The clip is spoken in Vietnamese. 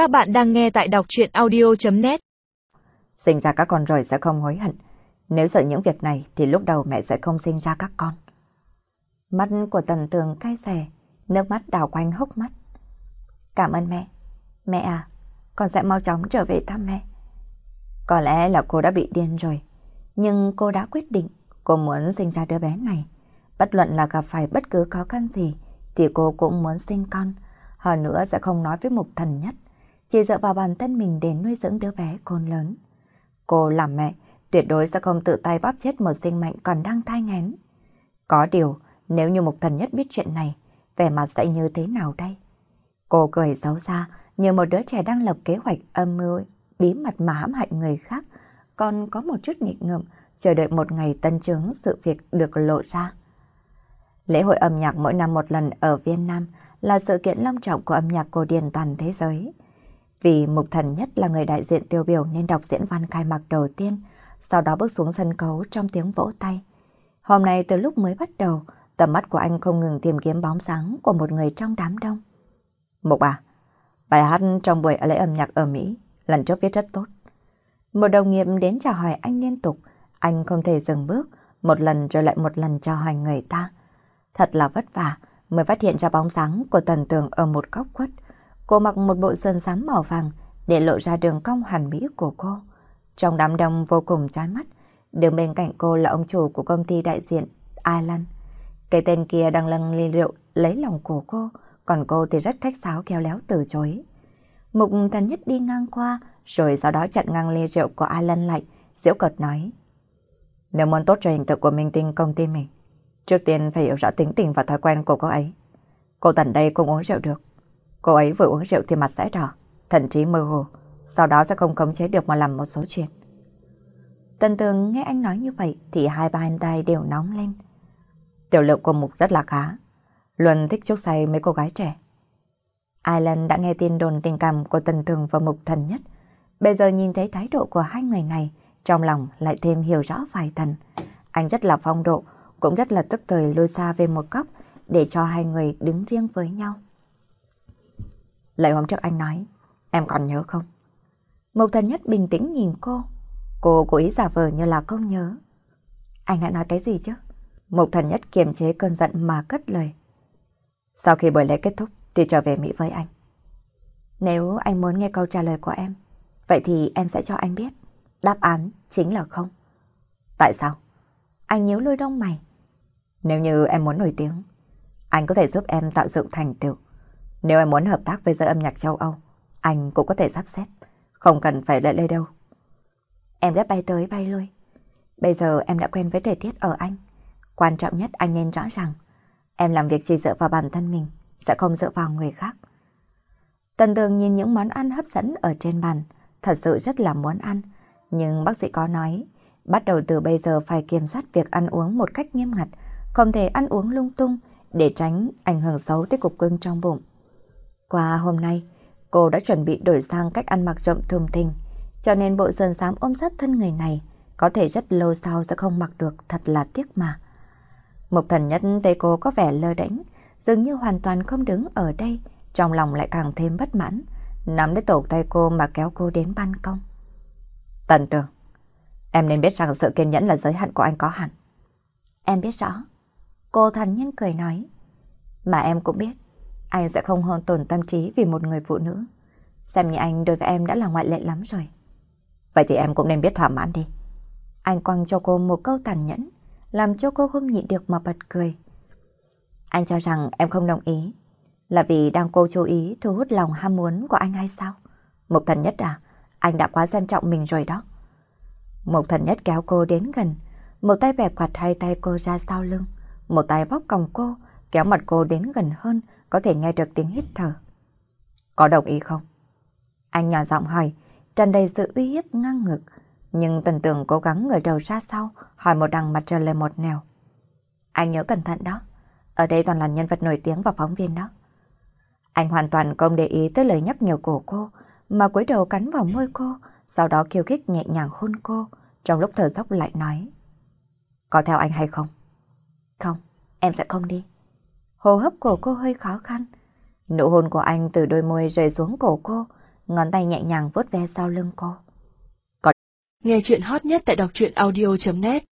Các bạn đang nghe tại đọc chuyện audio.net Sinh ra các con rồi sẽ không hối hận. Nếu sợ những việc này thì lúc đầu mẹ sẽ không sinh ra các con. Mắt của tần tường cay xè, nước mắt đào quanh hốc mắt. Cảm ơn mẹ. Mẹ à, con sẽ mau chóng trở về thăm mẹ. Có lẽ là cô đã bị điên rồi, nhưng cô đã quyết định cô muốn sinh ra đứa bé này. Bất luận là gặp phải bất cứ khó khăn gì thì cô cũng muốn sinh con. Hơn nữa sẽ không nói với mục thần nhất, chỉ dựa vào bản thân mình để nuôi dưỡng đứa bé khôn lớn. Cô làm mẹ, tuyệt đối sẽ không tự tay bóp chết một sinh mệnh còn đang thai nghén. Có điều, nếu như mục thần nhất biết chuyện này, vẻ mặt sẽ như thế nào đây? Cô cười xấu xa, như một đứa trẻ đang lập kế hoạch âm mưu, bí mật mà hãm hại người khác, còn có một chút nghịch ngợm, chờ đợi một ngày tân chứng sự việc được lộ ra. Lễ hội âm nhạc mỗi năm một lần ở Việt Nam là sự kiện long trọng của âm nhạc cổ điển toàn thế giới. Vì Mục Thần Nhất là người đại diện tiêu biểu nên đọc diễn văn khai mạc đầu tiên, sau đó bước xuống sân khấu trong tiếng vỗ tay. Hôm nay từ lúc mới bắt đầu, tầm mắt của anh không ngừng tìm kiếm bóng sáng của một người trong đám đông. Mục à, bài hát trong buổi lễ âm nhạc ở Mỹ lần trước viết rất tốt. Một đồng nghiệp đến chào hỏi anh liên tục, anh không thể dừng bước, một lần rồi lại một lần chào hỏi người ta. Thật là vất vả mới phát hiện ra bóng sáng của tần tường ở một góc khuất. Cô mặc một bộ sơn xám màu vàng để lộ ra đường cong hoàn mỹ của cô. Trong đám đông vô cùng chói mắt, đứng bên cạnh cô là ông chủ của công ty đại diện Ireland. Cái tên kia đang lâng ly rượu lấy lòng của cô, còn cô thì rất khách sáo khéo léo từ chối. Mục thần nhất đi ngang qua, rồi sau đó chặn ngang ly rượu của Ireland lại, diễu cợt nói. Nếu muốn tốt cho hình tượng của minh tinh công ty mình, trước tiên phải hiểu rõ tính tình và thói quen của cô ấy. Cô Tần đây không uống rượu được. Cô ấy vừa uống rượu thì mặt sẽ đỏ, thậm chí mơ hồ, sau đó sẽ không khống chế được mà làm một số chuyện. Tần tường nghe anh nói như vậy thì hai bàn tay đều nóng lên. Tiểu lượng của Mục rất là khá. Luân thích chuốc say mấy cô gái trẻ. Island đã nghe tin đồn tình cảm của Tần Tường và Mục Thần Nhất. Bây giờ nhìn thấy thái độ của hai người này, trong lòng lại thêm hiểu rõ vài thần. Anh rất là phong độ, cũng rất là tức thời lôi xa về một góc để cho hai người đứng riêng với nhau. Lại hôm trước anh nói, em còn nhớ không? Mục Thần Nhất bình tĩnh nhìn cô. Cô cố ý giả vờ như là không nhớ. Anh đã nói cái gì chứ? Mục Thần Nhất kiềm chế cơn giận mà cất lời. Sau khi buổi lễ kết thúc thì trở về Mỹ với anh. Nếu anh muốn nghe câu trả lời của em, vậy thì em sẽ cho anh biết. Đáp án chính là không. Tại sao? Anh nhíu lôi đông mày. Nếu như em muốn nổi tiếng, anh có thể giúp em tạo dựng thành tựu. Nếu em muốn hợp tác với giới âm nhạc châu Âu, anh cũng có thể sắp xếp. Không cần phải đợi lê đâu. Em đã bay tới bay lui. Bây giờ em đã quen với thời tiết ở Anh. Quan trọng nhất anh nên rõ ràng. Em làm việc chỉ dựa vào bản thân mình, sẽ không dựa vào người khác. Tần tường nhìn những món ăn hấp dẫn ở trên bàn, thật sự rất là muốn ăn. Nhưng bác sĩ có nói, bắt đầu từ bây giờ phải kiểm soát việc ăn uống một cách nghiêm ngặt, không thể ăn uống lung tung để tránh ảnh hưởng xấu tới cục cưng trong bụng. Qua hôm nay, cô đã chuẩn bị đổi sang cách ăn mặc rộng thường thình, cho nên bộ sườn xám ôm sát thân người này có thể rất lâu sau sẽ không mặc được, thật là tiếc mà. Mục thần nhất thấy cô có vẻ lơ đễnh, dường như hoàn toàn không đứng ở đây, trong lòng lại càng thêm bất mãn, nắm lấy tổ tay cô mà kéo cô đến ban công. Tần tường, em nên biết rằng sự kiên nhẫn là giới hạn của anh có hạn. Em biết rõ. Cô thần nhân cười nói. Mà em cũng biết, anh sẽ không hôn tổn tâm trí vì một người phụ nữ. Xem như anh đối với em đã là ngoại lệ lắm rồi. Vậy thì em cũng nên biết thỏa mãn đi. Anh quăng cho cô một câu tàn nhẫn, làm cho cô không nhịn được mà bật cười. Anh cho rằng em không đồng ý, là vì đang cô chú ý thu hút lòng ham muốn của anh hay sao? Mục thần nhất à, anh đã quá xem trọng mình rồi đó. Mục thần nhất kéo cô đến gần, một tay bẻ quạt hai tay cô ra sau lưng, một tay bóp còng cô, kéo mặt cô đến gần hơn, có thể nghe được tiếng hít thở. Có đồng ý không? Anh nhỏ giọng hỏi, tràn đầy sự uy hiếp ngang ngực, nhưng tần tưởng cố gắng ngửa đầu ra sau, hỏi một đằng mặt trời lên một nẻo. Anh nhớ cẩn thận đó, ở đây toàn là nhân vật nổi tiếng và phóng viên đó. Anh hoàn toàn không để ý tới lời nhắc nhiều của cô, mà cúi đầu cắn vào môi cô, sau đó kêu khích nhẹ nhàng hôn cô, trong lúc thở dốc lại nói. Có theo anh hay không? Không, em sẽ không đi hô hấp của cô hơi khó khăn. Nụ hôn của anh từ đôi môi rơi xuống cổ cô, ngón tay nhẹ nhàng vuốt ve sau lưng cô. Còn... Nghe chuyện hot nhất tại đọc truyện audio.net